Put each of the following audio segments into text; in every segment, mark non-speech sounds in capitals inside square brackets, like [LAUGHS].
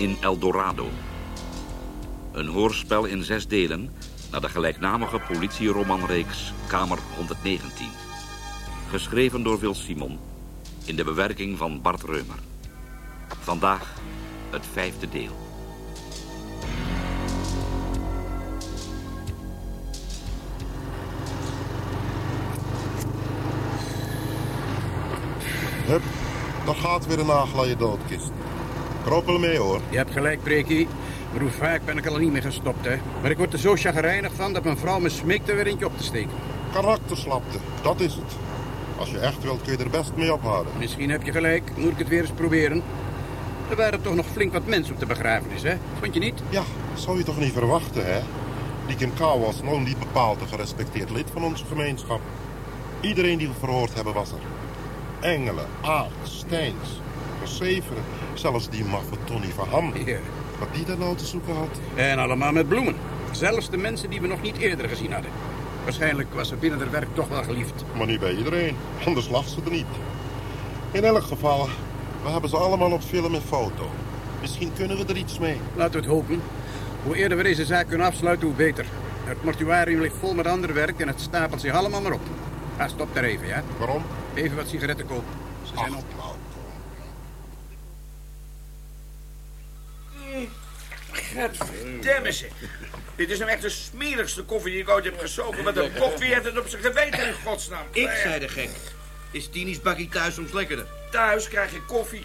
In El Dorado. Een hoorspel in zes delen naar de gelijknamige politieromanreeks Kamer 119. Geschreven door Wil Simon in de bewerking van Bart Reumer. Vandaag het vijfde deel. Hup, daar gaat weer een nagel aan je doodkist. Krokel mee hoor. Je hebt gelijk, Preekie. Maar hoe vaak ben ik al niet meer gestopt, hè? Maar ik word er zo chagrijnig van dat mijn vrouw me smeekt er weer eentje op te steken. Karakterslapte, dat is het. Als je echt wilt kun je er best mee ophouden. Misschien heb je gelijk, moet ik het weer eens proberen. Er waren toch nog flink wat mensen op de begrafenis, hè? Vond je niet? Ja, zou je toch niet verwachten, hè? Die Kim Kou was nog niet bepaald een gerespecteerd lid van onze gemeenschap. Iedereen die we verhoord hebben was er. Engelen, Aard, Steins, Zelfs die maffe Tony van Ham. Ja. Wat die daar nou te zoeken had. En allemaal met bloemen. Zelfs de mensen die we nog niet eerder gezien hadden. Waarschijnlijk was ze binnen haar werk toch wel geliefd. Maar niet bij iedereen, anders lag ze er niet. In elk geval, we hebben ze allemaal op film en foto. Misschien kunnen we er iets mee. Laten we het hopen. Hoe eerder we deze zaak kunnen afsluiten, hoe beter. Het mortuarium ligt vol met ander werk en het stapelt zich allemaal maar op. Ga, stop daar even, ja? Waarom? Even wat sigaretten kopen. Ze zijn op. Godverdamme ze. Dit is nou echt de smerigste koffie die ik ooit heb gesopen. Wat een koffie heeft het op zijn geweten in godsnaam. Ik zei de gek. Is Tini's bakkie thuis soms lekkerder? Thuis krijg je koffie.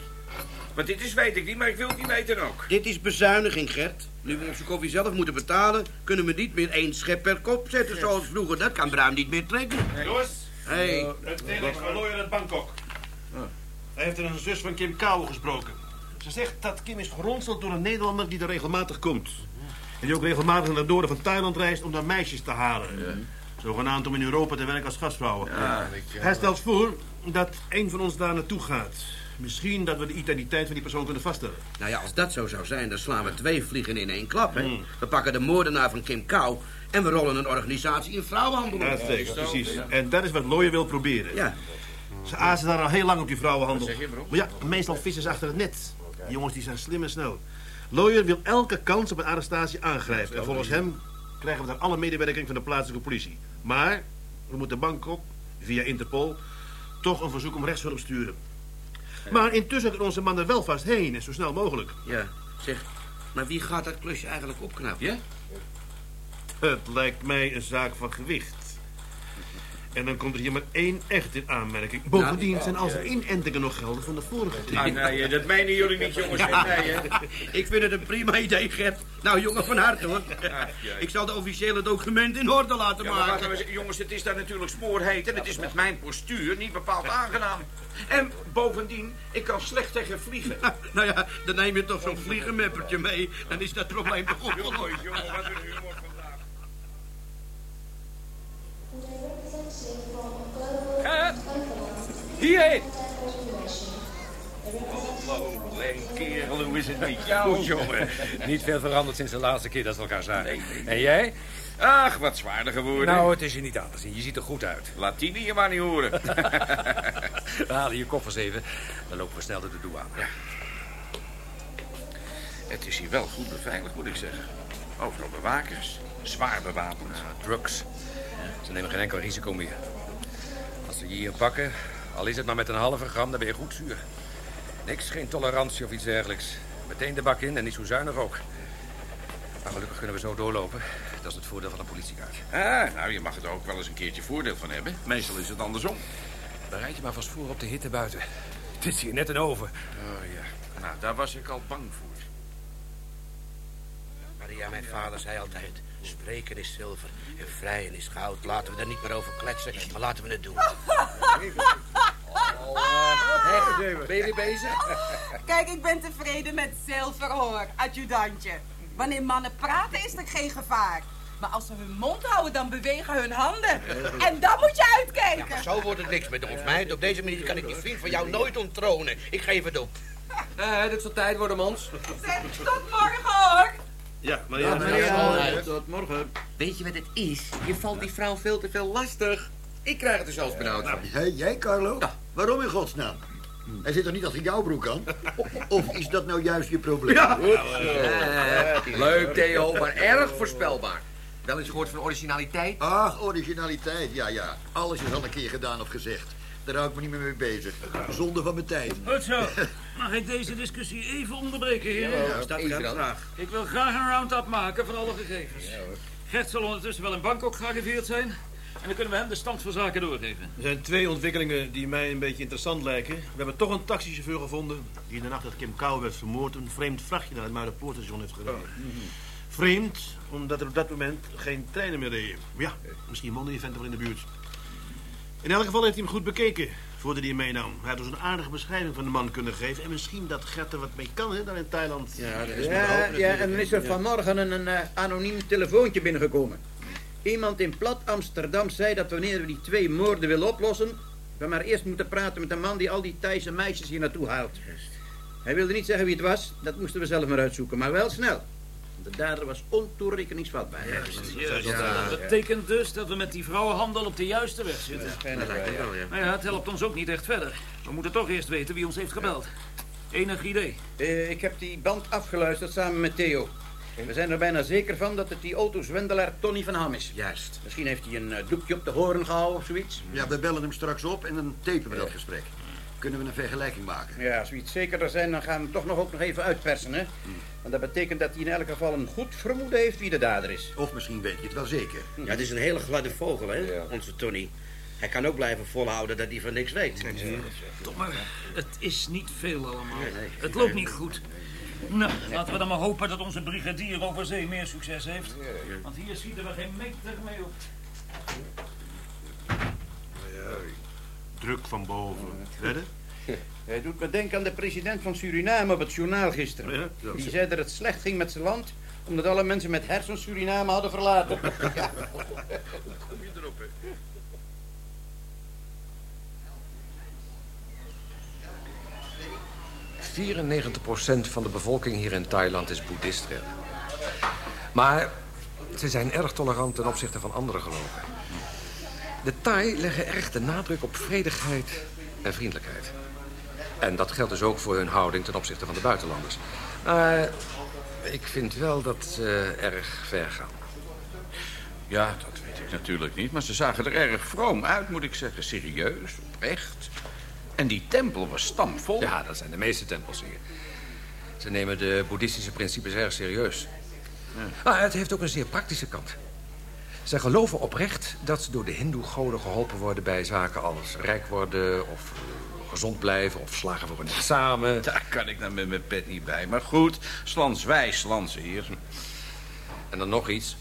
Wat dit is weet ik niet, maar ik wil het niet weten ook. Dit is bezuiniging, Gert. Nu we onze koffie zelf moeten betalen... kunnen we niet meer één schep per kop zetten zoals vroeger. Dat kan Bruin niet meer trekken. Jongens, Hey, het telex van Lawyer uit Bangkok. Hij heeft er een zus van Kim Kou gesproken. Ze zegt dat Kim is geronseld door een Nederlander die er regelmatig komt. En die ook regelmatig naar het noorden van Thailand reist om daar meisjes te halen. Zogenaamd om in Europa te werken als gastvrouwen. Hij stelt voor dat een van ons daar naartoe gaat. Misschien dat we de identiteit van die persoon kunnen vaststellen. nou ja, als dat zo zou zijn, dan slaan we twee vliegen in één klap, hè. We pakken de moordenaar van Kim Kou... en we rollen een organisatie in vrouwenhandel op. Uitstekend, precies. En dat is wat Lawyer wil proberen. Ja, Ze azen daar al heel lang op die vrouwenhandel. Maar ja, meestal vissen ze achter het net. Die jongens die zijn slim en snel. Lawyer wil elke kans op een arrestatie aangrijpen. En volgens hem krijgen we daar alle medewerking van de plaatselijke politie. Maar we moeten Bangkok, via Interpol, toch een verzoek om rechtshulp sturen. Maar intussen kan onze man er wel vast heen en zo snel mogelijk. ja. Zeg, maar wie gaat dat klusje eigenlijk opknappen, ja? Het lijkt mij een zaak van gewicht. En dan komt er hier maar één echt in aanmerking. Bovendien zijn al zijn inentingen nog gelden van de vorige Ah, keer. nee, dat menen jullie niet, jongens. Nee, hè. Ik vind het een prima idee, Gert. Nou, jongen, van harte, hoor. Ik zal de officiële documenten in orde laten Ja, maar wacht maken. nou jongens, het is daar natuurlijk spoorheet en het is met mijn postuur niet bepaald aangenaam. En bovendien, ik kan slecht tegen vliegen. Nou ja, dan neem je toch zo'n vliegenmeppertje mee. Dan is dat probleem toch opgelost. Jongens, jongen, wat een humor vandaag. Hierheen! Alleen kerel, hoe is het met jou, jongen? Niet veel veranderd sinds de laatste keer dat we elkaar zagen. En jij? Ach, wat zwaarder geworden. Nou, het is je niet aan te zien. Je ziet er goed uit. Laat Tini je maar niet horen. [LAUGHS] We halen je koffers even. Dan lopen we snel door de douane. Ja. Het is hier wel goed beveiligd, moet ik zeggen. Overal bewakers. Zwaar bewapend. drugs. Ze nemen geen enkel risico meer. Als ze je hier pakken, al is het maar met een halve gram, dan ben je goed zuur. Niks, geen tolerantie of iets dergelijks. Meteen de bak in en niet zo zuinig ook. Maar gelukkig kunnen we zo doorlopen. Dat is het voordeel van een politiekaart. Ah, nou, je mag er ook wel eens een keertje voordeel van hebben. Meestal is het andersom. Bereid je maar vast voor op de hitte buiten. Het is hier net een oven. Oh ja, nou, daar was ik al bang voor. Maria, mijn vader zei altijd... Spreken is zilver en vrijen is goud. Laten we er niet meer over kletsen, maar laten we het doen. [LAUGHS] Ben je weer bezig? [LAUGHS] Kijk, ik ben tevreden met zilver hoor, adjudantje. Wanneer mannen praten is er geen gevaar. Maar als ze hun mond houden, dan bewegen hun handen. En dan moet je uitkijken. Maar zo wordt het niks met ons, meid. Op deze manier kan ik die vriend van jou nooit onttronen. Ik geef het op. Eh, dit zal tijd worden, mans. Zeg, tot morgen hoor. Ja, Maria. Tot morgen. Weet je wat het is? Je valt die vrouw veel te veel lastig. Ik krijg het er zelfs benauwd van. Hé, jij, Carlo? Ja. Waarom in godsnaam? Hij zit toch niet achter jouw broek aan? [LAUGHS] Of is dat nou juist je probleem? Eh, leuk, Theo, maar erg voorspelbaar. Wel eens gehoord van originaliteit? Ach, originaliteit, ja, ja. Alles is al een keer gedaan of gezegd. Daar hou ik me niet meer mee bezig. Zonde van mijn tijd. Goed zo. Mag ik deze discussie even onderbreken, heren? Ja, staat Even er dan. graag. Ik wil graag een round-up maken van alle gegevens. Gert zal ondertussen wel in Bangkok gearriveerd zijn. En dan kunnen we hem de stand van zaken doorgeven. Er zijn twee ontwikkelingen die mij een beetje interessant lijken. We hebben toch een taxichauffeur gevonden... die de nacht dat Kim Kou werd vermoord... een vreemd vrachtje naar het Muiderpoortstation heeft gereden. Vreemd, omdat er op dat moment geen treinen meer reden. Ja, misschien woonde die vent er wel in de buurt. In elk geval heeft hij hem goed bekeken... voordat hij hem meenam. Hij had dus een aardige beschrijving van de man kunnen geven... en misschien dat Gert er wat mee kan, hè, daar in Thailand. Ja, dat is Ja, ja, en dan is er vanmorgen een, een eh, anoniem telefoontje binnengekomen. Iemand in plat Amsterdam zei dat wanneer we die twee moorden willen oplossen... we maar eerst moeten praten met de man die al die Thaise meisjes hier naartoe haalt. Hij wilde niet zeggen wie het was, dat moesten we zelf maar uitzoeken, maar wel snel. De dader was ontoerekeningsvatbaar. Juist. Dat betekent dus dat we met die vrouwenhandel op de juiste weg zitten. Dat lijkt wel, ja. Maar ja, het helpt ons ook niet echt verder. We moeten toch eerst weten wie ons heeft gebeld. Enig idee. Eh, ik heb die band afgeluisterd samen met Theo. We zijn er bijna zeker van dat het die autozwendelaar Tony van Ham is. Juist. Misschien heeft hij een eh, doekje op de hoorn gehouden of zoiets. Ja, we bellen hem straks op en dan tapen we dat gesprek. Kunnen we een vergelijking maken. Ja, als we iets zekerder zijn, dan gaan we hem toch nog ook nog even uitpersen, hè? Want dat betekent dat hij in elk geval een goed vermoeden heeft wie de dader is. Of misschien weet je het wel zeker. Ja, het is een hele gladde vogel, hè, onze Tony. Hij kan ook blijven volhouden dat hij van niks weet. Toch maar, het is niet veel allemaal. Het loopt niet goed. Nou, laten we dan maar hopen dat onze brigadier over zee meer succes heeft. Want hier schieten we geen meter mee op. Druk van boven. Verder? [LAUGHS] Hij doet me denken aan de president van Suriname op het journaal gisteren. Ja, ja. Die zei dat het slecht ging met zijn land, omdat alle mensen met hersens Suriname hadden verlaten. [LAUGHS] Ja. 94% van de bevolking hier in Thailand is boeddhist. hè. Maar ze zijn erg tolerant ten opzichte van andere geloven. De Thai leggen erg de nadruk op vredigheid en vriendelijkheid. En dat geldt dus ook voor hun houding ten opzichte van de buitenlanders. Maar ik vind wel dat ze erg ver gaan. Ja, dat weet ik natuurlijk niet. Maar ze zagen er erg vroom uit, moet ik zeggen. Serieus, oprecht. En die tempel was stampvol. Ja, dat zijn de meeste tempels hier. Ze nemen de boeddhistische principes erg serieus. Maar het heeft ook een zeer praktische kant. Ze geloven oprecht dat ze door de hindoe-goden geholpen worden... bij zaken als rijk worden of eh, gezond blijven of slagen voor een examen. [LAUGHS] Daar kan ik dan met mijn pet niet bij. Maar goed, slans wij, slans hier. En dan nog iets.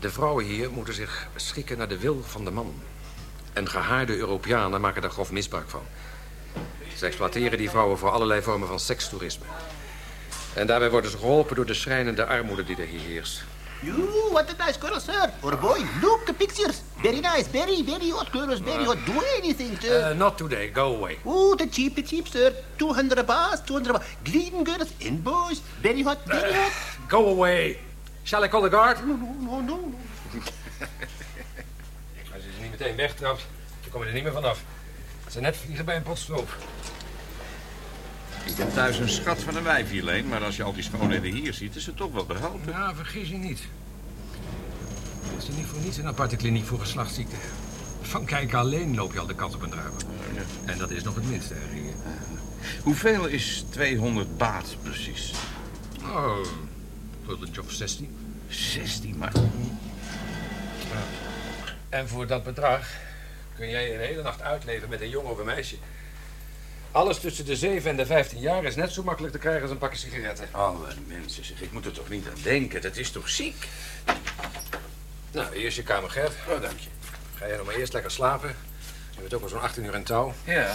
De vrouwen hier moeten zich schikken naar de wil van de man. En gehaarde Europeanen maken daar grof misbruik van. Ze exploiteren die vrouwen voor allerlei vormen van sekstoerisme. En daarbij worden ze geholpen door de schrijnende armoede die er hier heerst. You, what a nice girl, sir. Or boy, look, the pictures. Very nice, very, very hot girls, very hot. Do anything, sir. Uh, not today, go away. Oh, the cheap, the cheap, sir. 200 baht, 200 baht. Green girls and boys. Very hot, very hot. Go away. Shall I call the guard? No, no, no, no. Als [LAUGHS] je ze niet meteen wegtrapt, dan kom je er niet meer vanaf. Ze net vliegen bij een pot Ik ben thuis een schat van een wijfje alleen, maar als je al die schoonheden hier ziet, is het toch wel behouden. Ja, vergis je niet. Het is er niet voor niets een aparte kliniek voor geslachtsziekten. Van kijken alleen loop je al de kans op een druiven. En dat is nog het minste, hier. Hoeveel is 200 baat precies? Oh, guldentje of 16. 16, maar... En voor dat bedrag kun jij een hele nacht uitleven met een jongen of een meisje. Alles tussen de 7 en de 15 jaar is net zo makkelijk te krijgen als een pakje sigaretten. Alle mensen, zeg, ik moet er toch niet aan denken. Dat is toch ziek? Nou, hier is je kamer, Gert. Oh, dank je. Ga jij nog maar eerst lekker slapen. Je bent ook al zo'n 18 uur in touw. Ja.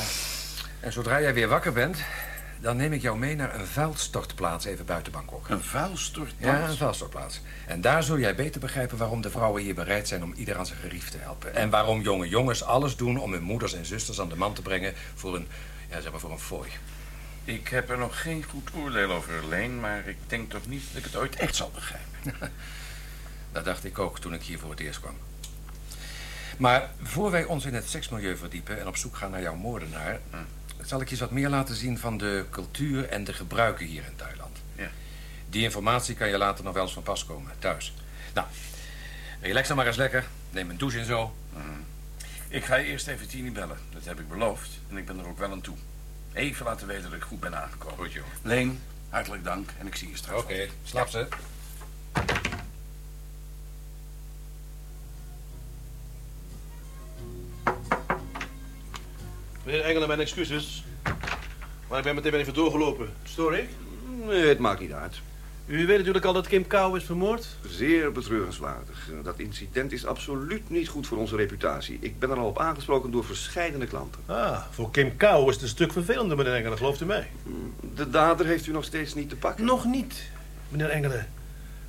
En zodra jij weer wakker bent, dan neem ik jou mee naar een vuilstortplaats even buiten Bangkok. Een vuilstortplaats? Ja, een vuilstortplaats. En daar zul jij beter begrijpen waarom de vrouwen hier bereid zijn om ieder aan zijn gerief te helpen. En waarom jonge jongens alles doen om hun moeders en zusters aan de man te brengen voor een, ja, zeg maar voor een fooi. Ik heb er nog geen goed oordeel over, Leen, maar ik denk toch niet dat ik het ooit echt zal begrijpen. [LAUGHS] Dat dacht ik ook toen ik hier voor het eerst kwam. Maar voor wij ons in het seksmilieu verdiepen en op zoek gaan naar jouw moordenaar... zal ik je eens wat meer laten zien van de cultuur en de gebruiken hier in Thailand. Ja. Die informatie kan je later nog wel eens van pas komen, thuis. Nou, relax dan maar eens lekker. Neem een douche en zo. Ik ga je eerst even Tini bellen. Dat heb ik beloofd. En ik ben er ook wel aan toe. Even laten weten dat ik goed ben aangekomen. Goed, joh. Leen, hartelijk dank. En ik zie je straks. Oké, slap ze. Meneer Engelen, mijn excuses. Maar ik ben meteen even doorgelopen. Stoor ik? Nee, het maakt niet uit. U weet natuurlijk al dat Kim Kou is vermoord? Zeer betreurenswaardig. Dat incident is absoluut niet goed voor onze reputatie. Ik ben er al op aangesproken door verschillende klanten. Ah, voor Kim Kou is het een stuk vervelender, meneer Engelen, gelooft u mij? De dader heeft u nog steeds niet te pakken. Nog niet, meneer Engelen.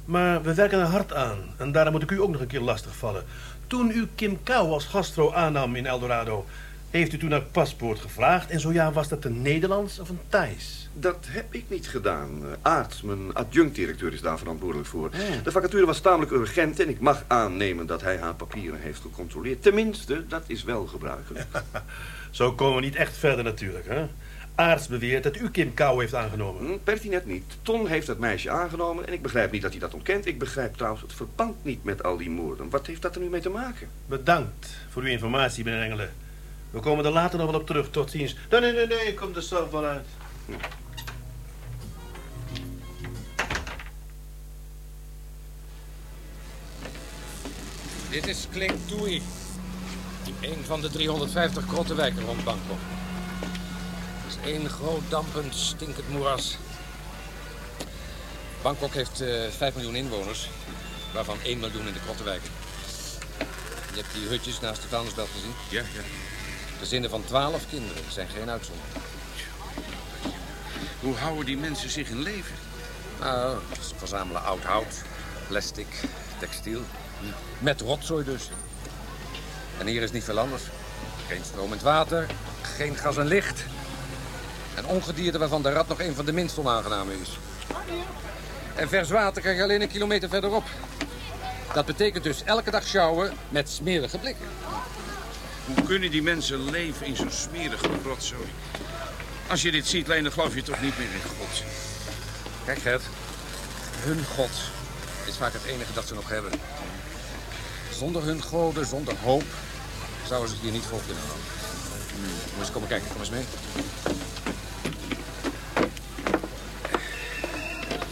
Maar we werken er hard aan. En daarom moet ik u ook nog een keer lastigvallen. Toen u Kim Kou als gastro aannam in Eldorado... heeft u toen naar paspoort gevraagd? En zo ja, was dat een Nederlands of een Thais? Dat heb ik niet gedaan. Eh, Aart, mijn adjunct-directeur, is daar verantwoordelijk voor. De vacature was tamelijk urgent en ik mag aannemen dat hij haar papieren heeft gecontroleerd. Tenminste, dat is wel gebruikelijk. [LAUGHS] Zo komen we niet echt verder natuurlijk, hè? Aarts beweert dat u Kim Kou heeft aangenomen. Hm, Pertinet niet. Ton heeft dat meisje aangenomen en ik begrijp niet dat hij dat ontkent. Ik begrijp trouwens het verband niet met al die moorden. Wat heeft dat er nu mee te maken? Bedankt voor uw informatie, meneer Engelen. We komen er later nog wel op terug. Tot ziens. Nee, nee, nee, nee. Ik kom er zelf wel uit. Dit is Kling Tui. Een van de 350 grottenwijken rond Bangkok. Het is één groot dampend, stinkend moeras. Bangkok heeft eh 5 miljoen inwoners, waarvan 1 miljoen in de grottenwijken. Je hebt die hutjes naast de vuilnisbelt gezien? Ja, ja. Gezinnen van 12 kinderen zijn geen uitzondering. Hoe houden die mensen zich in leven? Nou, ze verzamelen oud hout, plastic, textiel. Met rotzooi dus. En hier is niet veel anders. Geen stromend water, geen gas en licht. En ongedierte waarvan de rat nog een van de minst onaangename is. En vers water krijg je alleen een kilometer verderop. Dat betekent dus elke dag sjouwen met smerige blikken. Hoe kunnen die mensen leven in zo'n smerige rotzooi? Als je dit ziet, Leen, geloof je toch niet meer in God. Kijk, Gert. Hun God is vaak het enige dat ze nog hebben. Zonder hun goden, zonder hoop, zouden ze hier niet vol kunnen houden. Kom eens komen kijken, kom eens mee.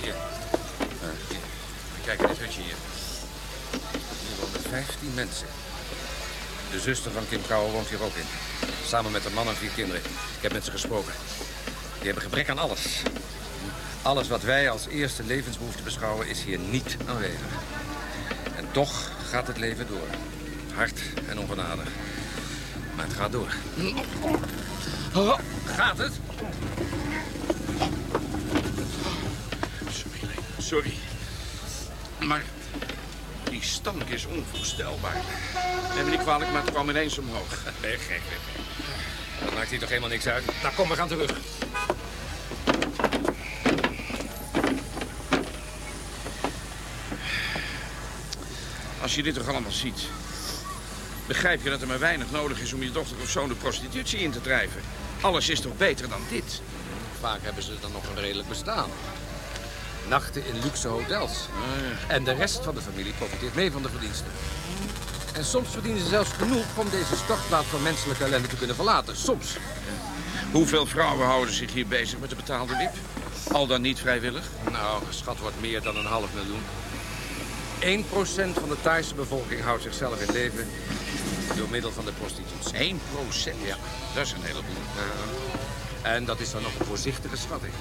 Hier. Hier. Kijk, dit hutje hier. Hier wonen 15 mensen. De zuster van Kim Kouwer woont hier ook in. Samen met een man en vier kinderen. Ik heb met ze gesproken. Die hebben gebrek aan alles. Alles wat wij als eerste levensbehoefte beschouwen is hier niet aanwezig. En toch gaat het leven door. Hard en ongenadig. Maar het gaat door. Gaat het? Sorry, sorry. Maar die stank is onvoorstelbaar. Neem me niet kwalijk, maar het kwam ineens omhoog. [LAUGHS] Nee, gek, gek. Dat maakt hier toch helemaal niks uit. Nou, kom, we gaan terug. Als je dit toch allemaal ziet... begrijp je dat er maar weinig nodig is om je dochter of zoon de prostitutie in te drijven. Alles is toch beter dan dit? Vaak hebben ze dan nog een redelijk bestaan. Nachten in luxe hotels. En de rest van de familie profiteert mee van de verdiensten. En soms verdienen ze zelfs genoeg om deze stortplaats van menselijke ellende te kunnen verlaten. Soms. Hoeveel vrouwen houden zich hier bezig met de betaalde wip? Al dan niet vrijwillig? Nou, geschat wordt meer dan een half miljoen. 1% van de Thaise bevolking houdt zichzelf in leven door middel van de prostitutie. 1 procent? Ja. Dat is een heleboel. Ja. En dat is dan nog een voorzichtige schatting.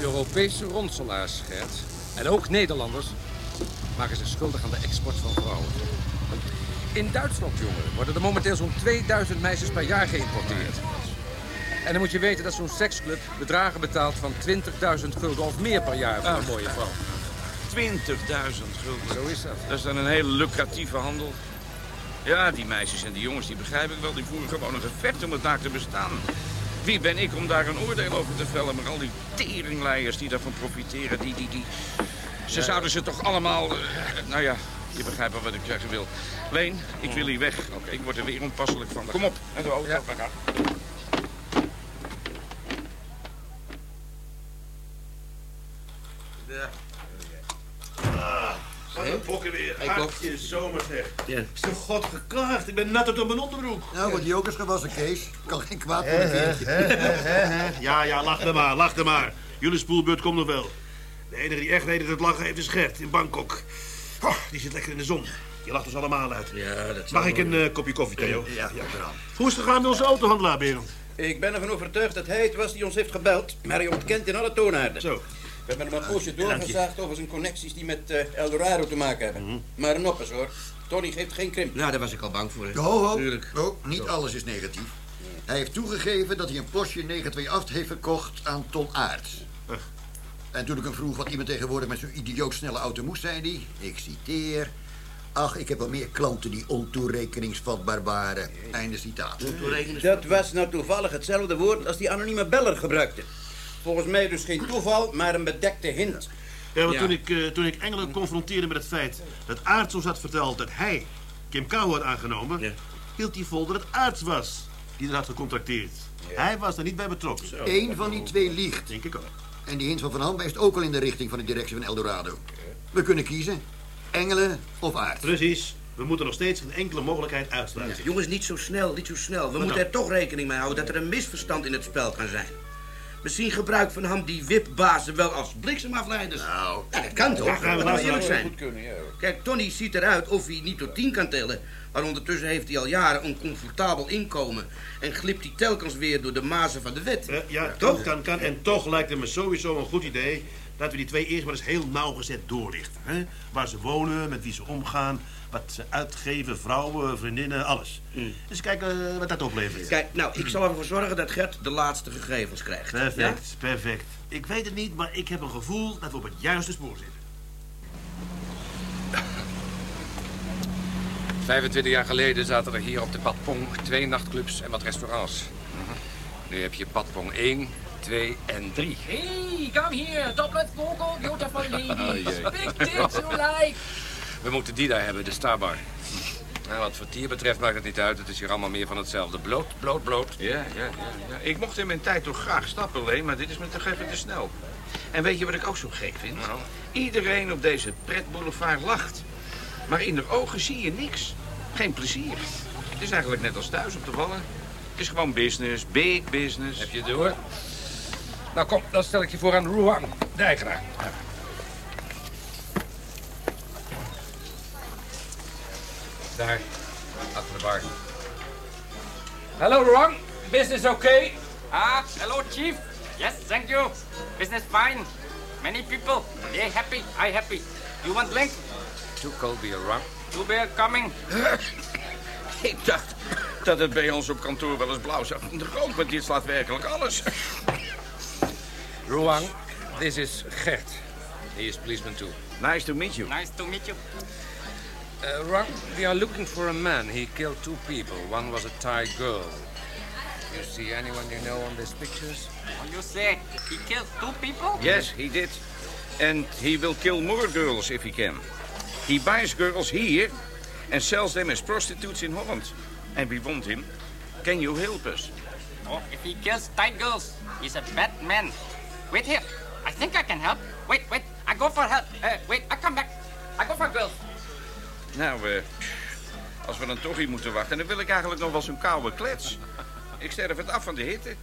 Europese ronselaars, Gert, en ook Nederlanders, maken zich schuldig aan de export van vrouwen. In Duitsland, jongen, worden er momenteel zo'n 2000 meisjes per jaar geïmporteerd. En dan moet je weten dat zo'n seksclub bedragen betaalt van 20.000 gulden of meer per jaar voor een Ach. mooie vrouw. 20.000 gulden. Zo is dat. Dat is dan een hele lucratieve handel. Ja, die meisjes en die jongens, die begrijp ik wel. Die voeren gewoon een gevecht om het daar te bestaan. Wie ben ik om daar een oordeel over te vellen? Maar al die teringleiers die daarvan profiteren, die, die, die... Ze Ja. zouden ze toch allemaal... eh, nou ja, je begrijpt wel wat ik zeggen wil. Leen, ik wil hier weg. Ik word er weer onpasselijk van. Kom op, naar de auto. Ja. we gaan. Ja. Ah, wat een bokken weer. Hey, Kok. Hartje zomer zeg. Ja. Is toch god geklaagd? Ik ben nat tot op mijn onderbroek. Nou, wordt die ook eens gewassen, Kees. Kan geen kwaad voor een. Ja, ja, lach er maar, lach er maar. Jullie spoelbeurt komt nog wel. De enige die echt weet dat het lachen heeft is Gert in Bangkok. Oh, die zit lekker in de zon. Die lacht ons allemaal uit. Ja, dat Mag ik een eh, kopje koffie, Theo? Ja, ja, gedaan. Hoe is het gegaan met onze autohandelaar, Berend? Ik ben ervan overtuigd dat hij het was die ons heeft gebeld, maar hij ontkent in alle toonaarden. Zo. We hebben hem een poosje doorgezaagd over zijn connecties die met eh, Eldorado te maken hebben. Mhm. Maar een eens hoor, Tony geeft geen krimp. Nou, daar was ik al bang voor. Ho, ho. Tuurlijk. ho. Niet alles is negatief. Hij heeft toegegeven dat hij een Porsche 928 heeft verkocht aan Ton Aerts. En toen ik hem vroeg wat iemand tegenwoordig met zo'n idioot snelle auto moest, zei hij... Ik citeer... Ach, ik heb wel meer klanten die ontoerekeningsvatbaar waren. Einde citaat. Dat was nou toevallig hetzelfde woord als die anonieme beller gebruikte. Volgens mij dus geen toeval, maar een bedekte hint. Ja, want Ja. Toen, ik, eh, toen ik Engelen confronteerde met het feit dat Aarts ons had verteld dat hij Kim Kou had aangenomen, hield hij vol dat het Aarts was die er had gecontracteerd. Hij was er niet bij betrokken. Eén van die twee liegt. Denk ik ook. En die hint van Van Ham wijst ook al in de richting van de directie van Eldorado. We kunnen kiezen. Engelen of Aarts. Precies. We moeten nog steeds geen enkele mogelijkheid uitsluiten. Jongens, niet zo snel, niet zo snel. We Wat moeten dan? er toch rekening mee houden dat er een misverstand in het spel kan zijn. Misschien gebruikt Van Ham die wipbazen wel als bliksemafleiders. Nou, ja, dat kan toch? Laten we luisteren. eerlijk zijn. Goed kunnen, ja. Kijk, Tony ziet eruit of hij niet tot tien kan tellen. Maar ondertussen heeft hij al jaren een comfortabel inkomen. En glipt hij telkens weer door de mazen van de wet. Eh, ja, toch? toch kan, kan. En toch lijkt het me sowieso een goed idee dat we die twee eerst maar eens heel nauwgezet doorlichten. Hè? Waar ze wonen, met wie ze omgaan, wat ze uitgeven, vrouwen, vriendinnen, alles. Dus kijken eh, wat dat oplevert. Kijk, nou, ik zal ervoor zorgen dat Gert de laatste gegevens krijgt. Perfect, perfect. Ik weet het niet, maar ik heb een gevoel dat we op het juiste spoor zitten. 25 jaar geleden zaten er hier op de Padpong twee nachtclubs en wat restaurants. Nu heb je Padpong 1, 2 en 3. Hey, come here. Doublet vocal, beautiful ladies. Big tits you like. We moeten die daar hebben, de Starbar. Nou, wat vertier betreft maakt het niet uit. Het is hier allemaal meer van hetzelfde. Bloot, bloot, bloot. Ja, ja, ja, ja. Ik mocht in mijn tijd toch graag stappen alleen, maar dit is me toch even te snel. En weet je wat ik ook zo gek vind? Nou? Iedereen op deze pretboulevard lacht. Maar in de ogen zie je niks. Geen plezier. Het is eigenlijk net als thuis op de wallen. Het is gewoon business, big business. Heb je het door? Nou kom, dan stel ik je voor aan Ruang, de eigenaar. Daar, achter de bar. Hello, Ron. Business okay? Ah, hello, Chief. Yes, thank you. Business fine. Many people. They happy. I happy. You want drink? Two beer coming. [LAUGHS] Ik dacht dat het bij ons op kantoor wel eens blauw zag rook, maar dit slaat werkelijk alles. Ruang, this is Gert. He is policeman too. Nice to meet you. Nice to meet you. Uh, Ruang, we are looking for a man. He killed two people. One was a Thai girl. You see anyone you know on these pictures? What you say? He killed two people? Yes, he did. And he will kill more girls if he can. He buys girls here and sells them as prostitutes in Holland. And we want him. Can you help us? Oh, if he kills Thai girls, he's a bad man. Wait here. I think I can help. Wait, wait. I go for help. Uh, wait, I come back. I go for girls. Nou, eh, als we dan toch hier moeten wachten, dan wil ik eigenlijk nog wel zo'n koude klets. Ik sterf het af van de hitte.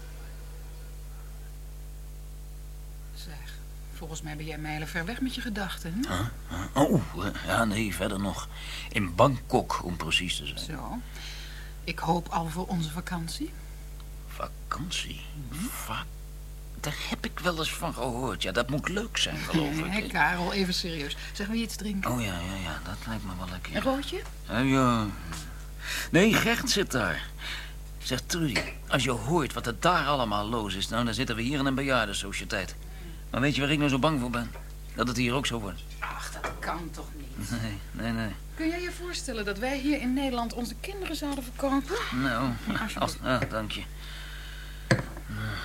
Zeg, volgens mij ben jij mijlen ver weg met je gedachten. hè? Oh, ja, nee, verder nog. In Bangkok, om precies te zijn. Zo. Ik hoop al voor onze vakantie. Vakantie? Va Daar heb ik wel eens van gehoord. Ja, dat moet leuk zijn, geloof [LAUGHS] ik. Hé, Karel, even serieus. Zeg, je iets drinken? Oh ja, ja, ja, dat lijkt me wel lekker. Een roodje? Ja, ja. Nee, Gert zit daar. Zeg, Trudy, als je hoort wat er daar allemaal los is... nou, dan zitten we hier in een bejaardensociëteit. Maar weet je waar ik nou zo bang voor ben? Dat het hier ook zo wordt. Ach, dat kan toch niet? Nee, nee, nee. Kun jij je voorstellen dat wij hier in Nederland onze kinderen zouden verkopen? Nou, alsjeblieft. als, ah, dank je.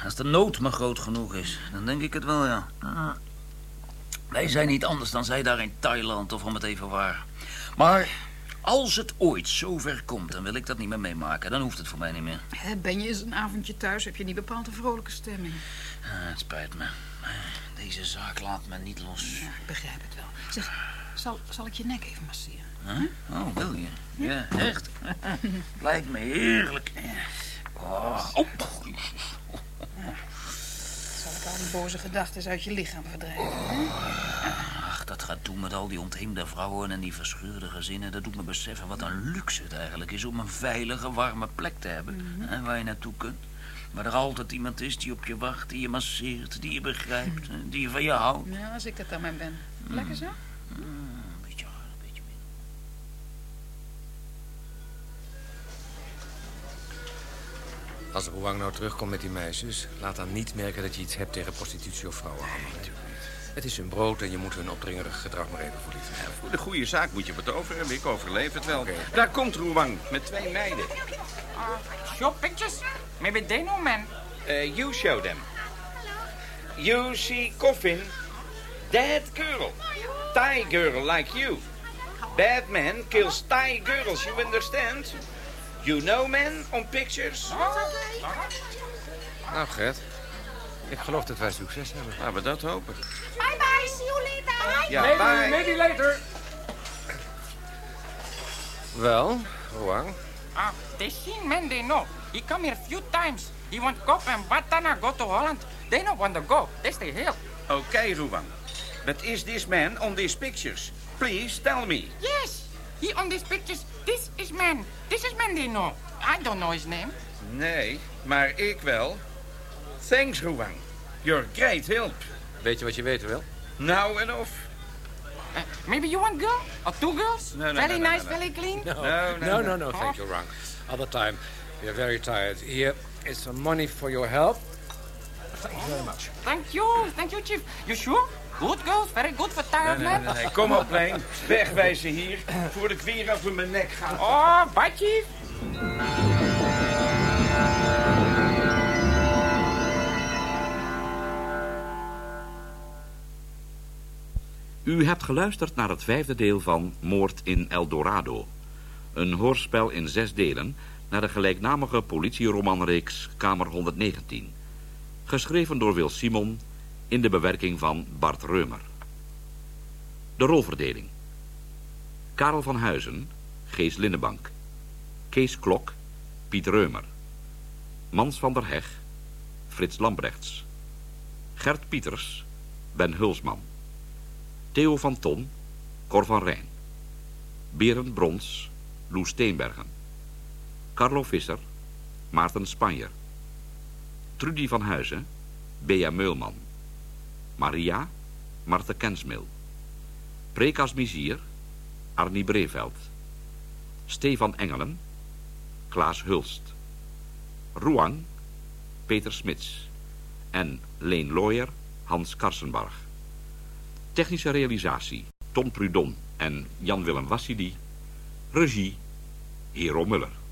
Als de nood maar groot genoeg is, dan denk ik het wel, ja. Ah. Wij zijn niet anders dan zij daar in Thailand, of om het even waar. Maar als het ooit zover komt, dan wil ik dat niet meer meemaken. Dan hoeft het voor mij niet meer. Ben je eens een avondje thuis, heb je niet bepaald een vrolijke stemming. Ah, het spijt me. Deze zaak laat me niet los. Ja, ik begrijp het wel. Zeg, zal, zal ik je nek even masseren? Huh? Oh, wil je? Ja, echt? [LAUGHS] Lijkt me heerlijk. Oh, oh. Zal ik al die boze gedachten uit je lichaam verdrijven? Ach, dat gaat doen met al die ontheemde vrouwen en die verscheurde gezinnen. Dat doet me beseffen wat een luxe het eigenlijk is om een veilige, warme plek te hebben. hè, waar je naartoe kunt. Waar er altijd iemand is die op je wacht, die je masseert, die je begrijpt, hè, die van je houdt. Ja, als ik dat dan maar ben. Lekker zo? Als Roang nou terugkomt met die meisjes... laat dan niet merken dat je iets hebt tegen prostitutie of vrouwenhandel. hè? Het is hun brood en je moet hun opdringerig gedrag maar even verliezen. Voor de goede zaak moet je wat over hebben. Ik overleef het wel. Daar komt Roewang met twee meiden. Show pictures? Maybe they know, man. Uh, you show them. You see Coffin. Dead girl. Thai girl like you. Bad man kills Thai girls, you understand? You know man on pictures? Nou, Gert. Ik geloof dat wij succes hebben. Laten we dat hopen. Bye bye, see you later. Ja, maybe, bye. maybe later. Wel, Roang. Ah, they seen man they know. He come here few times. He want Kop and Batana go to Holland. They don't want to go. They stay here. Okay, Roewang. But is this man on these pictures? Please tell me. Yes. He on these pictures. This is man. This is man they know. I don't know his name. Nee, maar ik wel. Thanks, Roewang. You're great help. Weet je wat je weten wil? Nou en of. Uh, maybe you want girl? Or two girls? No, no, very no, no, nice, no. very clean? No, no, no, no, thank you, Roang. Other time. We are very tired. Here is some money for your help. Thank you very much. Thank you, thank you, Chief. You sure? Good girls, very good for tired Nee, nee, man. nee, nee. Kom op, Leen. Wegwijzen hier. Voor ik weer over mijn nek ga. Oh, bye, Chief. U hebt geluisterd naar het vijfde deel van Moord in El Dorado. Een hoorspel in zes delen naar de gelijknamige politieromanreeks Kamer 119. Geschreven door Wil Simon in de bewerking van Bart Reumer. De rolverdeling. Karel van Huizen, Gees Linnenbank. Kees Klok, Piet Reumer. Mans van der Heg, Frits Lambrechts. Gert Pieters, Ben Hulsman. Theo van Ton, Cor van Rijn. Berend Brons, Loes Steenbergen. Carlo Visser, Maarten Spanjer. Trudy van Huizen, Bea Meulman. Maria, Martha Kensmil. Prekas Mizier, Arnie Breveld. Stefan Engelen, Klaas Hulst. Roang, Peter Smits. En Leen Looyer, Hans Karsenbarg. Technische realisatie, Tom Prudon en Jan-Willem Wassidi. Regie, Hero Muller.